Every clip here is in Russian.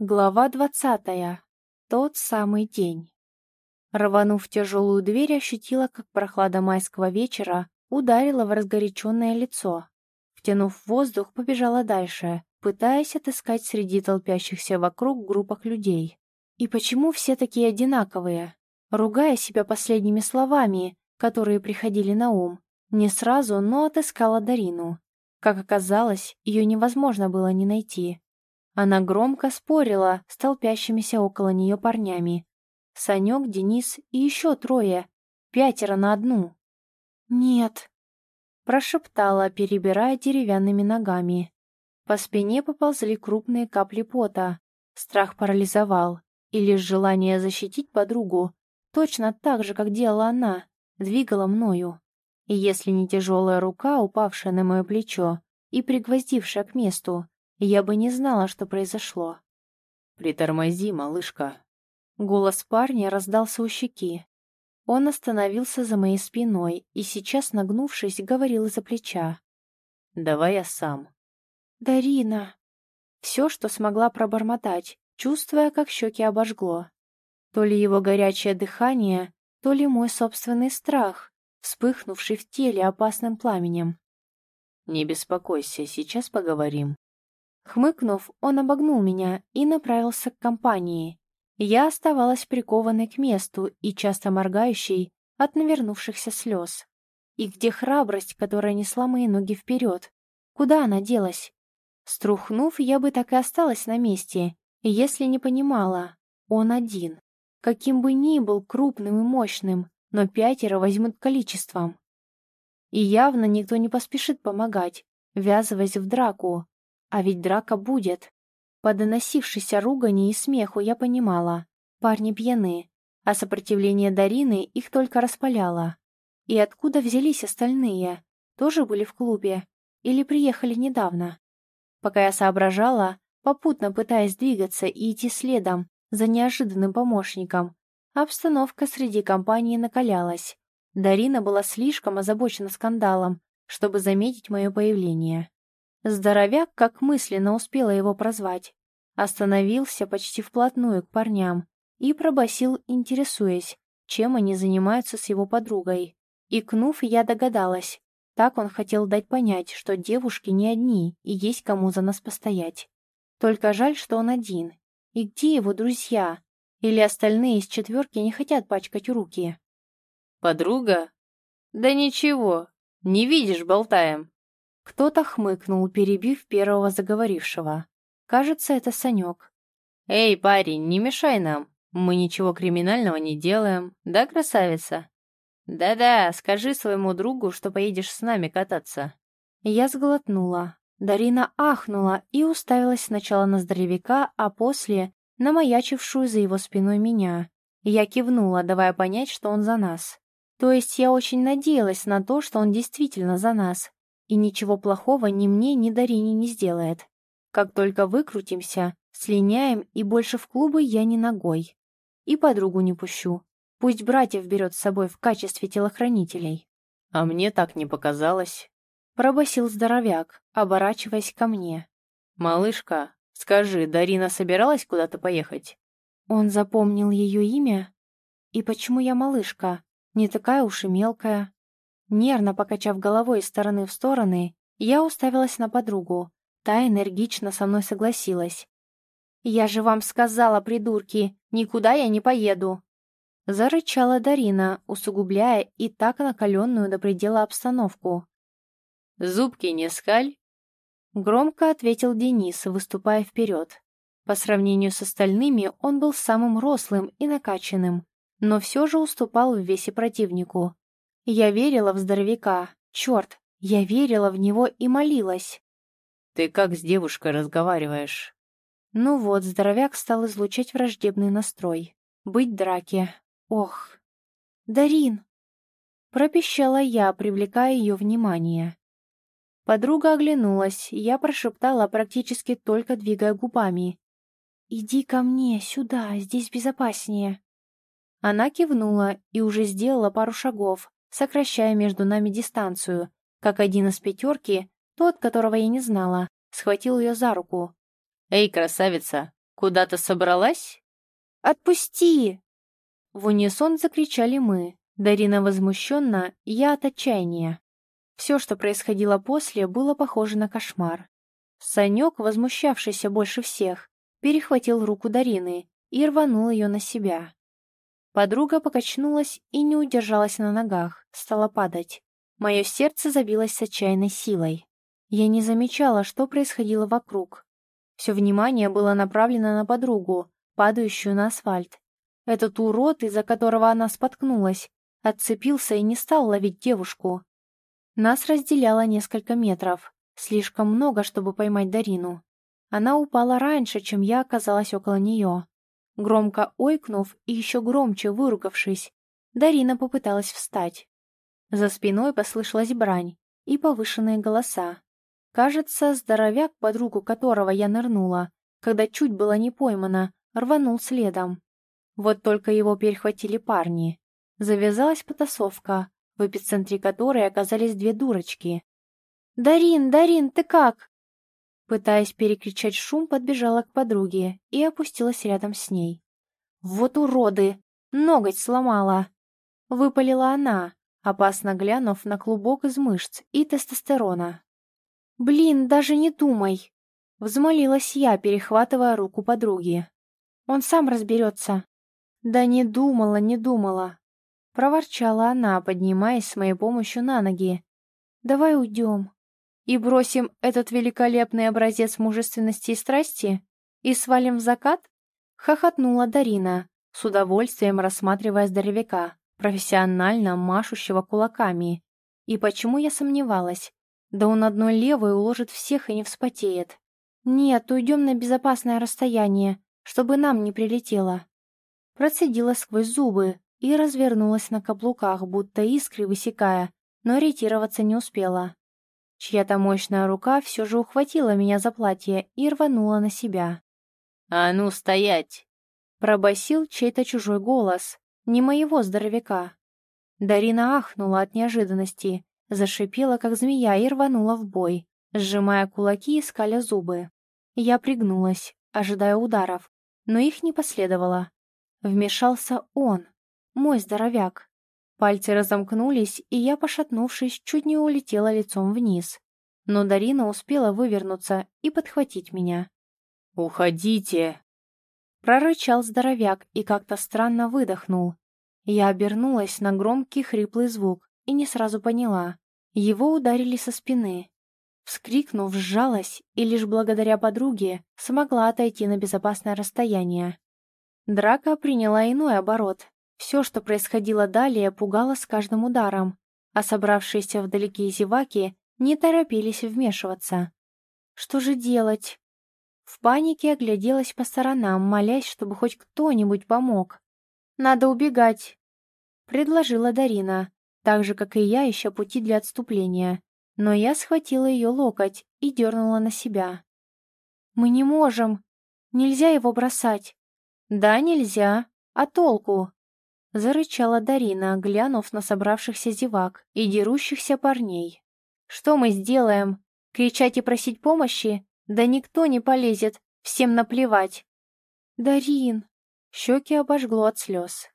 Глава двадцатая. Тот самый день. Рванув тяжелую дверь, ощутила, как прохлада майского вечера ударила в разгоряченное лицо. Втянув воздух, побежала дальше, пытаясь отыскать среди толпящихся вокруг группах людей. И почему все такие одинаковые? Ругая себя последними словами, которые приходили на ум, не сразу, но отыскала Дарину. Как оказалось, ее невозможно было не найти. Она громко спорила с толпящимися около нее парнями. Санек, Денис и еще трое. Пятеро на одну. «Нет», — прошептала, перебирая деревянными ногами. По спине поползли крупные капли пота. Страх парализовал, и лишь желание защитить подругу, точно так же, как делала она, двигала мною. И если не тяжелая рука, упавшая на мое плечо и пригвоздившая к месту, я бы не знала, что произошло. «Притормози, малышка». Голос парня раздался у щеки. Он остановился за моей спиной и сейчас, нагнувшись, говорил из-за плеча. «Давай я сам». «Дарина!» Все, что смогла пробормотать, чувствуя, как щеки обожгло. То ли его горячее дыхание, то ли мой собственный страх, вспыхнувший в теле опасным пламенем. «Не беспокойся, сейчас поговорим». Хмыкнув, он обогнул меня и направился к компании. Я оставалась прикованной к месту и часто моргающей от навернувшихся слез. И где храбрость, которая несла мои ноги вперед? Куда она делась? Струхнув, я бы так и осталась на месте, если не понимала. Он один. Каким бы ни был крупным и мощным, но пятеро возьмут количеством. И явно никто не поспешит помогать, ввязываясь в драку, а ведь драка будет. По доносившейся ругани и смеху я понимала. Парни пьяны, а сопротивление Дарины их только распаляло. И откуда взялись остальные? Тоже были в клубе? Или приехали недавно? Пока я соображала, попутно пытаясь двигаться и идти следом за неожиданным помощником, обстановка среди компании накалялась. Дарина была слишком озабочена скандалом, чтобы заметить мое появление. Здоровяк, как мысленно успела его прозвать, остановился почти вплотную к парням и пробасил, интересуясь, чем они занимаются с его подругой. Икнув, я догадалась. Так он хотел дать понять, что девушки не одни и есть кому за нас постоять. Только жаль, что он один. И где его друзья? Или остальные из четверки не хотят пачкать руки? «Подруга? Да ничего, не видишь, болтаем». Кто-то хмыкнул, перебив первого заговорившего. Кажется, это Санек. «Эй, парень, не мешай нам. Мы ничего криминального не делаем. Да, красавица?» «Да-да, скажи своему другу, что поедешь с нами кататься». Я сглотнула. Дарина ахнула и уставилась сначала на здоровяка, а после — на маячившую за его спиной меня. Я кивнула, давая понять, что он за нас. То есть я очень надеялась на то, что он действительно за нас, и ничего плохого ни мне, ни Дарине не сделает. Как только выкрутимся, слиняем, и больше в клубы я не ногой. И подругу не пущу. Пусть братьев берет с собой в качестве телохранителей. А мне так не показалось. Пробасил здоровяк, оборачиваясь ко мне. «Малышка, скажи, Дарина собиралась куда-то поехать?» Он запомнил ее имя? И почему я малышка? Не такая уж и мелкая. Нервно покачав головой из стороны в стороны, я уставилась на подругу. Та энергично со мной согласилась. «Я же вам сказала, придурки, никуда я не поеду!» Зарычала Дарина, усугубляя и так накаленную до предела обстановку. «Зубки не скаль!» Громко ответил Денис, выступая вперед. По сравнению с остальными он был самым рослым и накачанным, но все же уступал в весе противнику. Я верила в здоровяка. Черт, я верила в него и молилась. «Ты как с девушкой разговариваешь?» Ну вот, здоровяк стал излучать враждебный настрой. Быть драке. Ох. «Дарин!» Пропищала я, привлекая ее внимание. Подруга оглянулась, я прошептала, практически только двигая губами. «Иди ко мне, сюда, здесь безопаснее». Она кивнула и уже сделала пару шагов, сокращая между нами дистанцию, как один из пятерки, тот, которого я не знала, схватил ее за руку. «Эй, красавица, Куда-то собралась?» «Отпусти!» В унисон закричали мы. Дарина возмущенно, я от отчаяния. Все, что происходило после, было похоже на кошмар. Санек, возмущавшийся больше всех, перехватил руку Дарины и рванул ее на себя. Подруга покачнулась и не удержалась на ногах, стала падать. Мое сердце забилось с отчаянной силой. Я не замечала, что происходило вокруг. Все внимание было направлено на подругу, падающую на асфальт. Этот урод, из-за которого она споткнулась, отцепился и не стал ловить девушку. Нас разделяло несколько метров, слишком много, чтобы поймать Дарину. Она упала раньше, чем я оказалась около нее. Громко ойкнув и еще громче выругавшись, Дарина попыталась встать. За спиной послышалась брань и повышенные голоса. Кажется, здоровяк, подругу которого я нырнула, когда чуть было не поймана, рванул следом. Вот только его перехватили парни. Завязалась потасовка, в эпицентре которой оказались две дурочки. «Дарин, Дарин, ты как?» Пытаясь перекричать шум, подбежала к подруге и опустилась рядом с ней. «Вот уроды! Ноготь сломала!» Выпалила она, опасно глянув на клубок из мышц и тестостерона. «Блин, даже не думай!» Взмолилась я, перехватывая руку подруги. «Он сам разберется». «Да не думала, не думала!» Проворчала она, поднимаясь с моей помощью на ноги. «Давай уйдем» и бросим этот великолепный образец мужественности и страсти и свалим в закат?» — хохотнула Дарина, с удовольствием рассматривая здоровяка, профессионально машущего кулаками. И почему я сомневалась? Да он одной левой уложит всех и не вспотеет. «Нет, уйдем на безопасное расстояние, чтобы нам не прилетело». Процедила сквозь зубы и развернулась на каблуках, будто искры высекая, но ориентироваться не успела. Чья-то мощная рука все же ухватила меня за платье и рванула на себя. «А ну, стоять!» Пробасил чей-то чужой голос, не моего здоровяка. Дарина ахнула от неожиданности, зашипела, как змея, и рванула в бой, сжимая кулаки и скаля зубы. Я пригнулась, ожидая ударов, но их не последовало. Вмешался он, мой здоровяк. Пальцы разомкнулись, и я, пошатнувшись, чуть не улетела лицом вниз. Но Дарина успела вывернуться и подхватить меня. «Уходите!» Прорычал здоровяк и как-то странно выдохнул. Я обернулась на громкий хриплый звук и не сразу поняла. Его ударили со спины. Вскрикнув, сжалась и лишь благодаря подруге смогла отойти на безопасное расстояние. Драка приняла иной оборот, все, что происходило далее, пугало с каждым ударом, а собравшиеся вдалеке зеваки не торопились вмешиваться. Что же делать? В панике огляделась по сторонам, молясь, чтобы хоть кто-нибудь помог. «Надо убегать», — предложила Дарина, так же, как и я, ища пути для отступления. Но я схватила ее локоть и дернула на себя. «Мы не можем. Нельзя его бросать». «Да, нельзя. А толку?» Зарычала Дарина, глянув на собравшихся зевак и дерущихся парней. «Что мы сделаем? Кричать и просить помощи? Да никто не полезет, всем наплевать!» «Дарин!» Щеки обожгло от слез.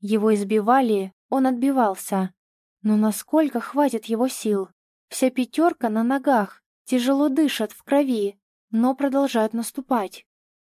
Его избивали, он отбивался. Но насколько хватит его сил? Вся пятерка на ногах, тяжело дышат в крови, но продолжают наступать.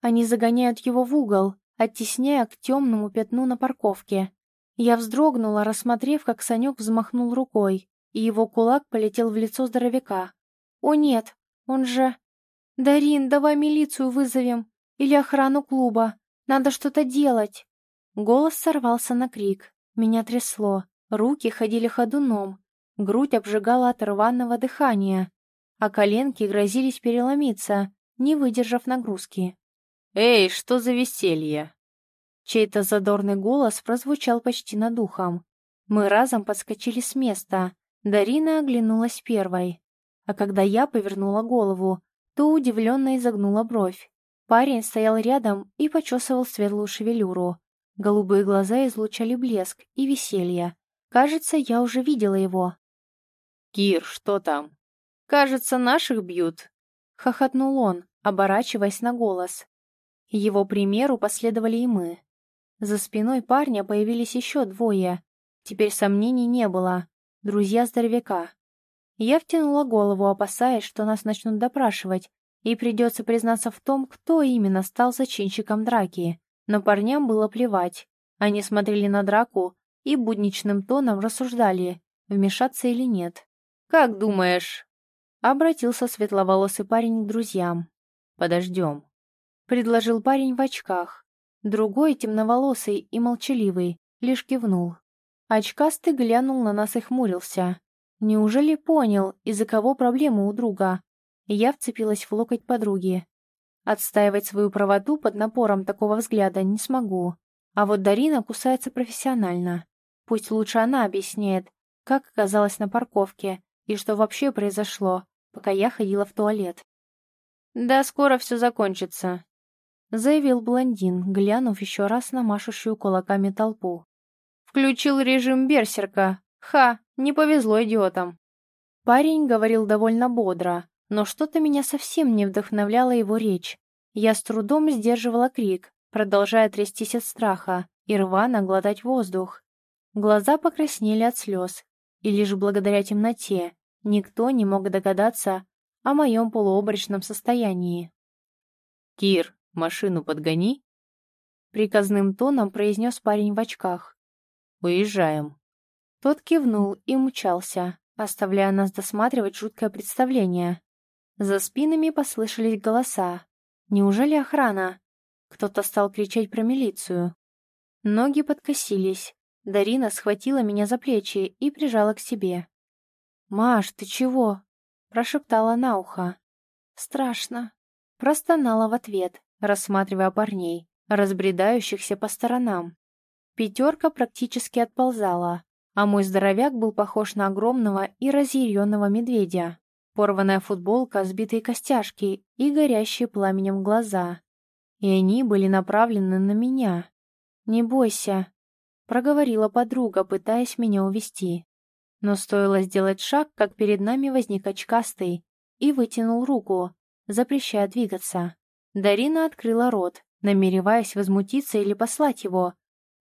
Они загоняют его в угол, оттесняя к темному пятну на парковке. Я вздрогнула, рассмотрев, как Санек взмахнул рукой, и его кулак полетел в лицо здоровяка. «О нет, он же...» «Дарин, давай милицию вызовем! Или охрану клуба! Надо что-то делать!» Голос сорвался на крик. Меня трясло, руки ходили ходуном, грудь обжигала от рваного дыхания, а коленки грозились переломиться, не выдержав нагрузки. «Эй, что за веселье?» Чей-то задорный голос прозвучал почти над ухом. Мы разом подскочили с места. Дарина оглянулась первой. А когда я повернула голову, то удивленно изогнула бровь. Парень стоял рядом и почесывал светлую шевелюру. Голубые глаза излучали блеск и веселье. Кажется, я уже видела его. «Кир, что там?» «Кажется, наших бьют», — хохотнул он, оборачиваясь на голос. Его примеру последовали и мы. За спиной парня появились еще двое. Теперь сомнений не было. Друзья здоровяка. Я втянула голову, опасаясь, что нас начнут допрашивать, и придется признаться в том, кто именно стал зачинщиком драки. Но парням было плевать. Они смотрели на драку и будничным тоном рассуждали, вмешаться или нет. «Как думаешь?» Обратился светловолосый парень к друзьям. «Подождем», — предложил парень в очках. Другой, темноволосый и молчаливый, лишь кивнул. Очкастый глянул на нас и хмурился. Неужели понял, из-за кого проблемы у друга? Я вцепилась в локоть подруги. Отстаивать свою правоту под напором такого взгляда не смогу. А вот Дарина кусается профессионально. Пусть лучше она объясняет, как оказалась на парковке и что вообще произошло, пока я ходила в туалет. «Да, скоро все закончится», — заявил блондин, глянув еще раз на машущую кулаками толпу. «Включил режим берсерка. Ха, не повезло идиотам». Парень говорил довольно бодро, но что-то меня совсем не вдохновляла его речь. Я с трудом сдерживала крик, продолжая трястись от страха и рвано глотать воздух. Глаза покраснели от слез, и лишь благодаря темноте никто не мог догадаться о моем полуобрачном состоянии. «Кир, машину подгони!» Приказным тоном произнес парень в очках. «Уезжаем». Тот кивнул и мчался, оставляя нас досматривать жуткое представление. За спинами послышались голоса. Неужели охрана? Кто-то стал кричать про милицию. Ноги подкосились. Дарина схватила меня за плечи и прижала к себе. «Маш, ты чего?» — прошептала на ухо. «Страшно». Простонала в ответ, рассматривая парней, разбредающихся по сторонам. Пятерка практически отползала, а мой здоровяк был похож на огромного и разъяренного медведя порванная футболка, сбитые костяшки и горящие пламенем глаза. И они были направлены на меня. «Не бойся», — проговорила подруга, пытаясь меня увести. Но стоило сделать шаг, как перед нами возник очкастый и вытянул руку, запрещая двигаться. Дарина открыла рот, намереваясь возмутиться или послать его,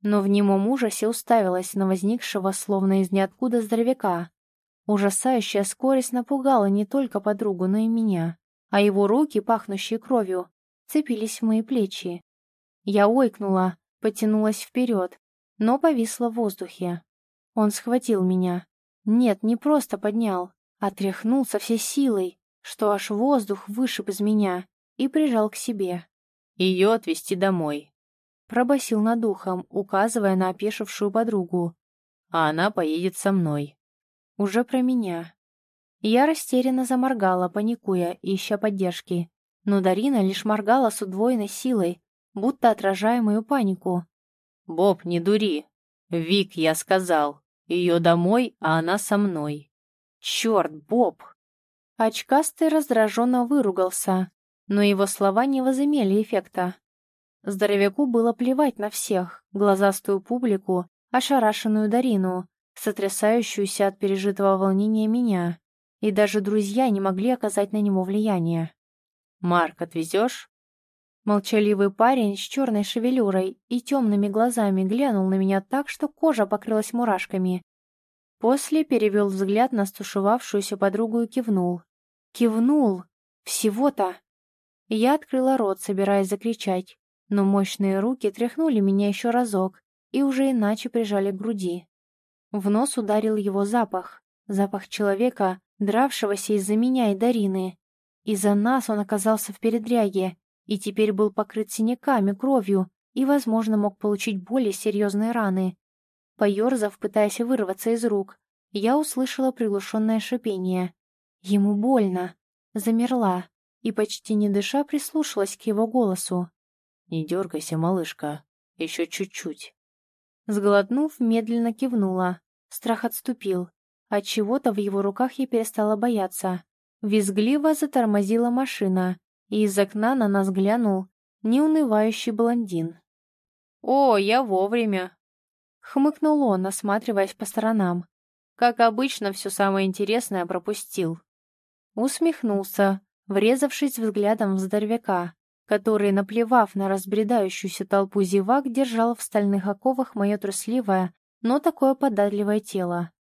но в немом ужасе уставилась на возникшего словно из ниоткуда здоровяка. Ужасающая скорость напугала не только подругу, но и меня, а его руки, пахнущие кровью, цепились в мои плечи. Я ойкнула, потянулась вперед, но повисла в воздухе. Он схватил меня. Нет, не просто поднял, а тряхнул со всей силой, что аж воздух вышиб из меня, и прижал к себе. «Ее отвезти домой», — пробасил над ухом, указывая на опешившую подругу. «А она поедет со мной». Уже про меня. Я растерянно заморгала, паникуя, ища поддержки. Но Дарина лишь моргала с удвоенной силой, будто отражая мою панику. «Боб, не дури. Вик, я сказал. Ее домой, а она со мной». «Черт, Боб!» Очкастый раздраженно выругался, но его слова не возымели эффекта. Здоровяку было плевать на всех, глазастую публику, ошарашенную Дарину, сотрясающуюся от пережитого волнения меня, и даже друзья не могли оказать на него влияние. «Марк, отвезешь?» Молчаливый парень с черной шевелюрой и темными глазами глянул на меня так, что кожа покрылась мурашками. После перевел взгляд на стушевавшуюся подругу и кивнул. Кивнул! Всего-то! Я открыла рот, собираясь закричать, но мощные руки тряхнули меня еще разок и уже иначе прижали к груди. В нос ударил его запах. Запах человека, дравшегося из-за меня и Дарины. Из-за нас он оказался в передряге и теперь был покрыт синяками, кровью и, возможно, мог получить более серьезные раны. Поерзав, пытаясь вырваться из рук, я услышала приглушенное шипение. Ему больно. Замерла и, почти не дыша, прислушалась к его голосу. «Не дергайся, малышка. Еще чуть-чуть». Сглотнув, медленно кивнула. Страх отступил. От чего-то в его руках я перестала бояться. Визгливо затормозила машина, и из окна на нас глянул неунывающий блондин. «О, я вовремя!» Хмыкнул он, осматриваясь по сторонам. Как обычно, все самое интересное пропустил. Усмехнулся, врезавшись взглядом в здоровяка, который, наплевав на разбредающуюся толпу зевак, держал в стальных оковах мое трусливое, но такое податливое тело.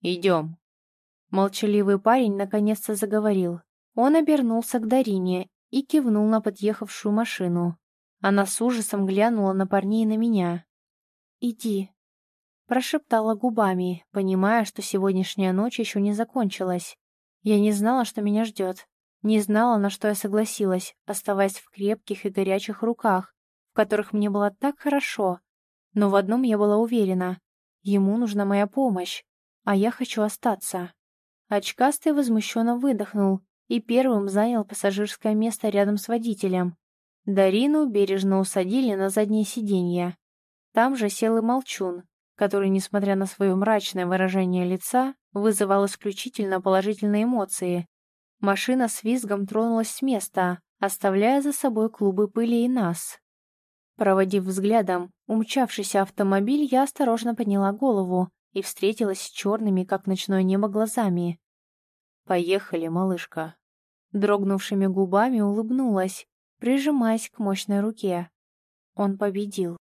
«Идем». Молчаливый парень наконец-то заговорил. Он обернулся к Дарине и кивнул на подъехавшую машину. Она с ужасом глянула на парней и на меня. «Иди», — прошептала губами, понимая, что сегодняшняя ночь еще не закончилась. Я не знала, что меня ждет. Не знала, на что я согласилась, оставаясь в крепких и горячих руках, в которых мне было так хорошо. Но в одном я была уверена. Ему нужна моя помощь, а я хочу остаться. Очкастый возмущенно выдохнул и первым занял пассажирское место рядом с водителем. Дарину бережно усадили на заднее сиденье. Там же сел и Молчун, который, несмотря на свое мрачное выражение лица, вызывал исключительно положительные эмоции. Машина с визгом тронулась с места, оставляя за собой клубы пыли и нас. Проводив взглядом умчавшийся автомобиль, я осторожно подняла голову и встретилась с черными, как ночное небо, глазами. «Поехали, малышка». Дрогнувшими губами улыбнулась, прижимаясь к мощной руке. Он победил.